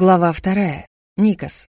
Глава вторая. Никас.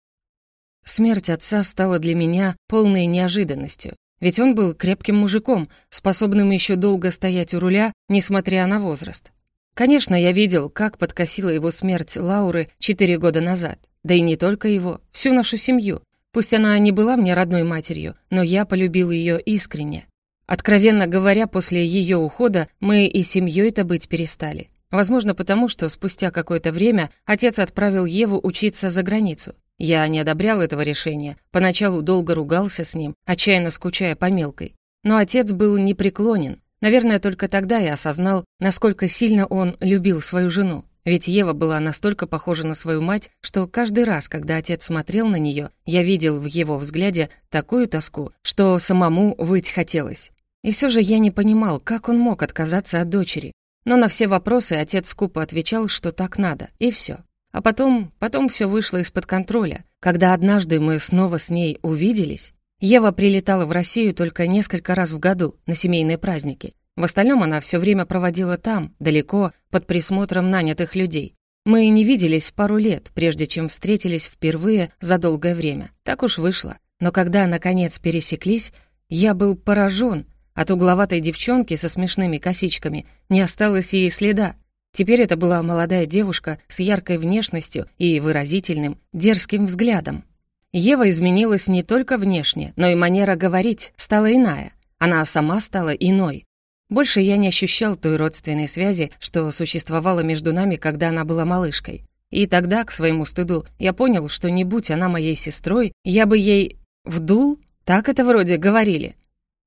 Смерть отца стала для меня полной неожиданностью, ведь он был крепким мужиком, способным еще долго стоять у руля, несмотря на возраст. Конечно, я видел, как подкосила его смерть Лауры четыре года назад. Да и не только его, всю нашу семью. Пусть она не была мне родной матерью, но я полюбил ее искренне. Откровенно говоря, после ее ухода мы и семьей-то быть перестали. Возможно, потому что спустя какое-то время отец отправил Еву учиться за границу. Я не одобрял этого решения, поначалу долго ругался с ним, отчаянно скучая по мелкой. Но отец был непреклонен. Наверное, только тогда я осознал, насколько сильно он любил свою жену. Ведь Ева была настолько похожа на свою мать, что каждый раз, когда отец смотрел на нее, я видел в его взгляде такую тоску, что самому выть хотелось. И все же я не понимал, как он мог отказаться от дочери, но на все вопросы отец скупо отвечал, что так надо, и все. А потом, потом все вышло из-под контроля. Когда однажды мы снова с ней увиделись, Ева прилетала в Россию только несколько раз в году на семейные праздники. В остальном она все время проводила там, далеко, под присмотром нанятых людей. Мы не виделись пару лет, прежде чем встретились впервые за долгое время. Так уж вышло. Но когда, наконец, пересеклись, я был поражен, от угловатой девчонки со смешными косичками не осталось и следа. Теперь это была молодая девушка с яркой внешностью и выразительным, дерзким взглядом. Ева изменилась не только внешне, но и манера говорить стала иная. Она сама стала иной. Больше я не ощущал той родственной связи, что существовала между нами, когда она была малышкой. И тогда, к своему стыду, я понял, что не будь она моей сестрой, я бы ей вдул, так это вроде говорили.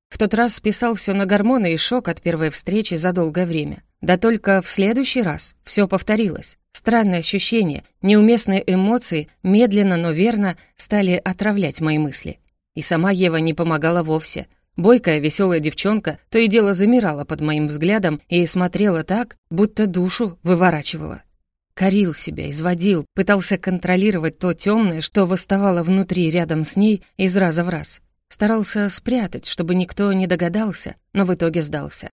В тот раз списал все на гормоны и шок от первой встречи за долгое время. Да только в следующий раз все повторилось. Странные ощущения, неуместные эмоции медленно, но верно стали отравлять мои мысли. И сама Ева не помогала вовсе. Бойкая, веселая девчонка то и дело замирала под моим взглядом и смотрела так, будто душу выворачивала. Корил себя, изводил, пытался контролировать то темное, что восставало внутри рядом с ней из раза в раз. Старался спрятать, чтобы никто не догадался, но в итоге сдался.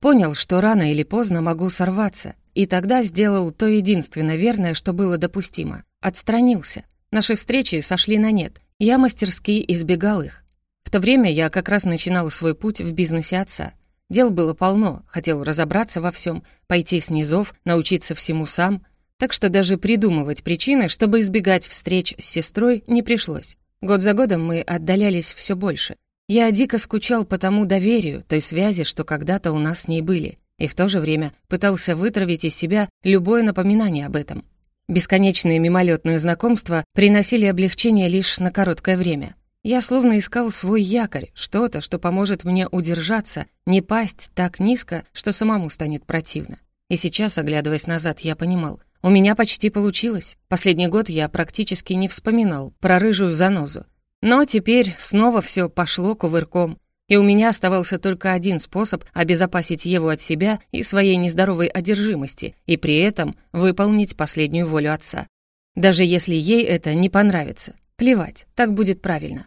Понял, что рано или поздно могу сорваться, и тогда сделал то единственное верное, что было допустимо. Отстранился. Наши встречи сошли на нет. Я мастерски избегал их. В то время я как раз начинал свой путь в бизнесе отца. Дел было полно, хотел разобраться во всем, пойти с низов, научиться всему сам. Так что даже придумывать причины, чтобы избегать встреч с сестрой, не пришлось. Год за годом мы отдалялись все больше. Я дико скучал по тому доверию, той связи, что когда-то у нас с ней были, и в то же время пытался вытравить из себя любое напоминание об этом. Бесконечные мимолетные знакомства приносили облегчение лишь на короткое время. Я словно искал свой якорь, что-то, что поможет мне удержаться, не пасть так низко, что самому станет противно. И сейчас, оглядываясь назад, я понимал, у меня почти получилось. Последний год я практически не вспоминал про рыжую занозу. Но теперь снова все пошло кувырком. И у меня оставался только один способ обезопасить Еву от себя и своей нездоровой одержимости, и при этом выполнить последнюю волю отца. Даже если ей это не понравится. Плевать, так будет правильно.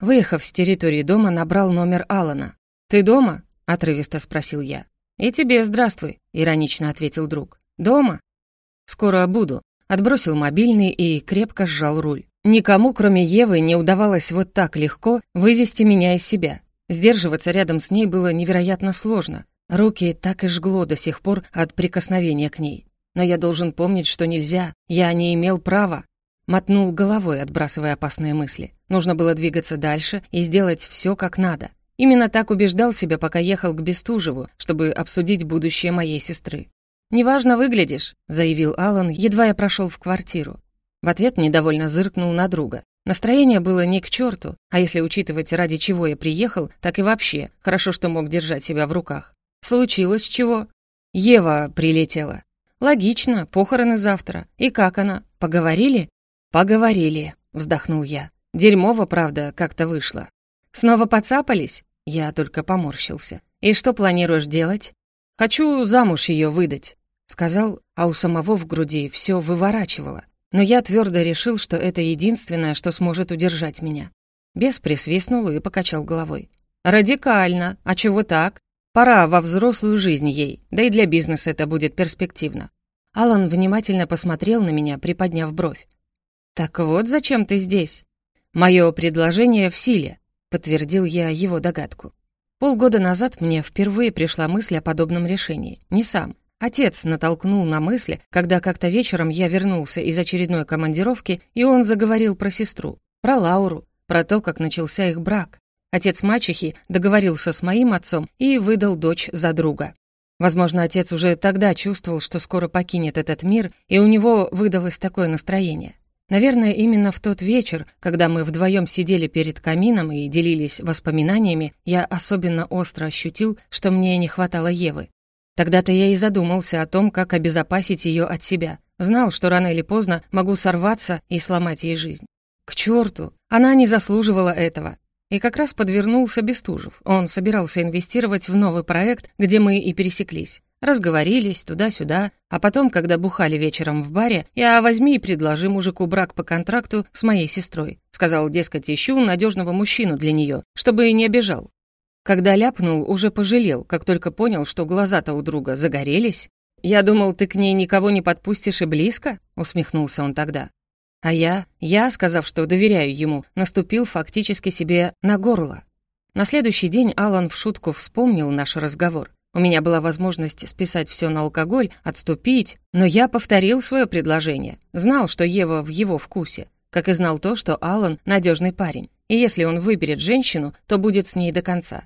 Выехав с территории дома, набрал номер Алана. «Ты дома?» — отрывисто спросил я. «И тебе здравствуй», — иронично ответил друг. «Дома? «Скоро буду», отбросил мобильный и крепко сжал руль. Никому, кроме Евы, не удавалось вот так легко вывести меня из себя. Сдерживаться рядом с ней было невероятно сложно. Руки так и жгло до сих пор от прикосновения к ней. Но я должен помнить, что нельзя, я не имел права. Мотнул головой, отбрасывая опасные мысли. Нужно было двигаться дальше и сделать все как надо. Именно так убеждал себя, пока ехал к Бестужеву, чтобы обсудить будущее моей сестры. «Неважно выглядишь», — заявил Алан, едва я прошел в квартиру. В ответ недовольно зыркнул на друга. Настроение было не к черту, а если учитывать, ради чего я приехал, так и вообще, хорошо, что мог держать себя в руках. Случилось чего? Ева прилетела. Логично, похороны завтра. И как она? Поговорили? Поговорили, вздохнул я. Дерьмово, правда, как-то вышло. Снова поцапались? Я только поморщился. И что планируешь делать? Хочу замуж ее выдать. Сказал, а у самого в груди все выворачивало. Но я твердо решил, что это единственное, что сможет удержать меня. Бес присвистнул и покачал головой. «Радикально. А чего так? Пора во взрослую жизнь ей, да и для бизнеса это будет перспективно. Алан внимательно посмотрел на меня, приподняв бровь. «Так вот зачем ты здесь?» «Мое предложение в силе», — подтвердил я его догадку. Полгода назад мне впервые пришла мысль о подобном решении. Не сам. Отец натолкнул на мысли, когда как-то вечером я вернулся из очередной командировки, и он заговорил про сестру, про Лауру, про то, как начался их брак. Отец мачехи договорился с моим отцом и выдал дочь за друга. Возможно, отец уже тогда чувствовал, что скоро покинет этот мир, и у него выдалось такое настроение. Наверное, именно в тот вечер, когда мы вдвоем сидели перед камином и делились воспоминаниями, я особенно остро ощутил, что мне не хватало Евы. Тогда-то я и задумался о том, как обезопасить ее от себя. Знал, что рано или поздно могу сорваться и сломать ей жизнь. К черту! Она не заслуживала этого. И как раз подвернулся Бестужев. Он собирался инвестировать в новый проект, где мы и пересеклись. Разговорились туда-сюда, а потом, когда бухали вечером в баре, я возьми и предложи мужику брак по контракту с моей сестрой. Сказал, дескать, ищу надежного мужчину для нее, чтобы не обижал. Когда ляпнул, уже пожалел, как только понял, что глаза-то у друга загорелись. «Я думал, ты к ней никого не подпустишь и близко?» — усмехнулся он тогда. А я, я, сказав, что доверяю ему, наступил фактически себе на горло. На следующий день Алан в шутку вспомнил наш разговор. У меня была возможность списать все на алкоголь, отступить, но я повторил свое предложение. Знал, что Ева в его вкусе, как и знал то, что Алан надежный парень. И если он выберет женщину, то будет с ней до конца.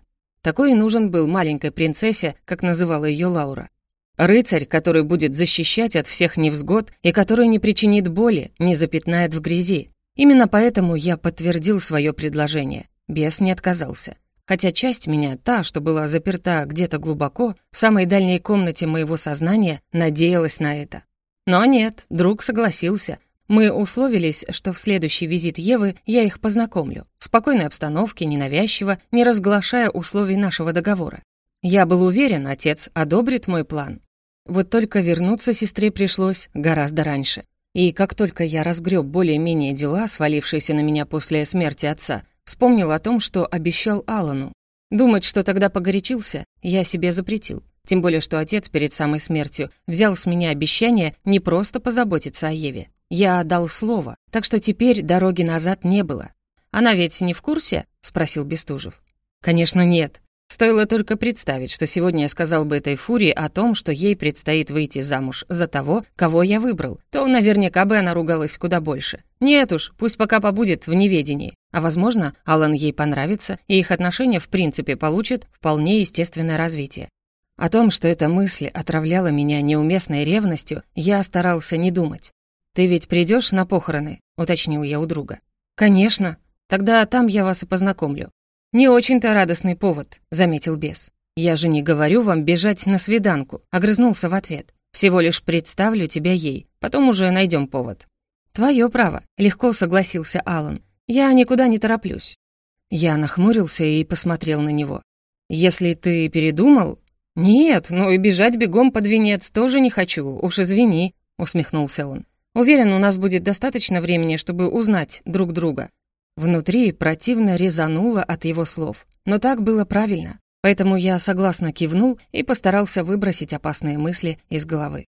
Такой и нужен был маленькой принцессе, как называла ее Лаура. Рыцарь, который будет защищать от всех невзгод и который не причинит боли, не запятнает в грязи. Именно поэтому я подтвердил свое предложение. Бес не отказался хотя часть меня, та, что была заперта где-то глубоко, в самой дальней комнате моего сознания, надеялась на это. Но нет, друг согласился. Мы условились, что в следующий визит Евы я их познакомлю, в спокойной обстановке, ненавязчиво, не разглашая условий нашего договора. Я был уверен, отец одобрит мой план. Вот только вернуться сестре пришлось гораздо раньше. И как только я разгреб более-менее дела, свалившиеся на меня после смерти отца, Вспомнил о том, что обещал Алану. Думать, что тогда погорячился, я себе запретил. Тем более, что отец перед самой смертью взял с меня обещание не просто позаботиться о Еве. Я дал слово, так что теперь дороги назад не было. «Она ведь не в курсе?» — спросил Бестужев. «Конечно, нет. Стоило только представить, что сегодня я сказал бы этой фурии о том, что ей предстоит выйти замуж за того, кого я выбрал, то наверняка бы она ругалась куда больше. Нет уж, пусть пока побудет в неведении. А возможно, Алан ей понравится, и их отношения в принципе получат вполне естественное развитие. О том, что эта мысль отравляла меня неуместной ревностью, я старался не думать. «Ты ведь придешь на похороны?» — уточнил я у друга. «Конечно. Тогда там я вас и познакомлю. «Не очень-то радостный повод», — заметил бес. «Я же не говорю вам бежать на свиданку», — огрызнулся в ответ. «Всего лишь представлю тебя ей, потом уже найдем повод». «Твое право», — легко согласился Алан. «Я никуда не тороплюсь». Я нахмурился и посмотрел на него. «Если ты передумал...» «Нет, ну и бежать бегом под венец тоже не хочу, уж извини», — усмехнулся он. «Уверен, у нас будет достаточно времени, чтобы узнать друг друга. Внутри противно резануло от его слов. Но так было правильно. Поэтому я согласно кивнул и постарался выбросить опасные мысли из головы.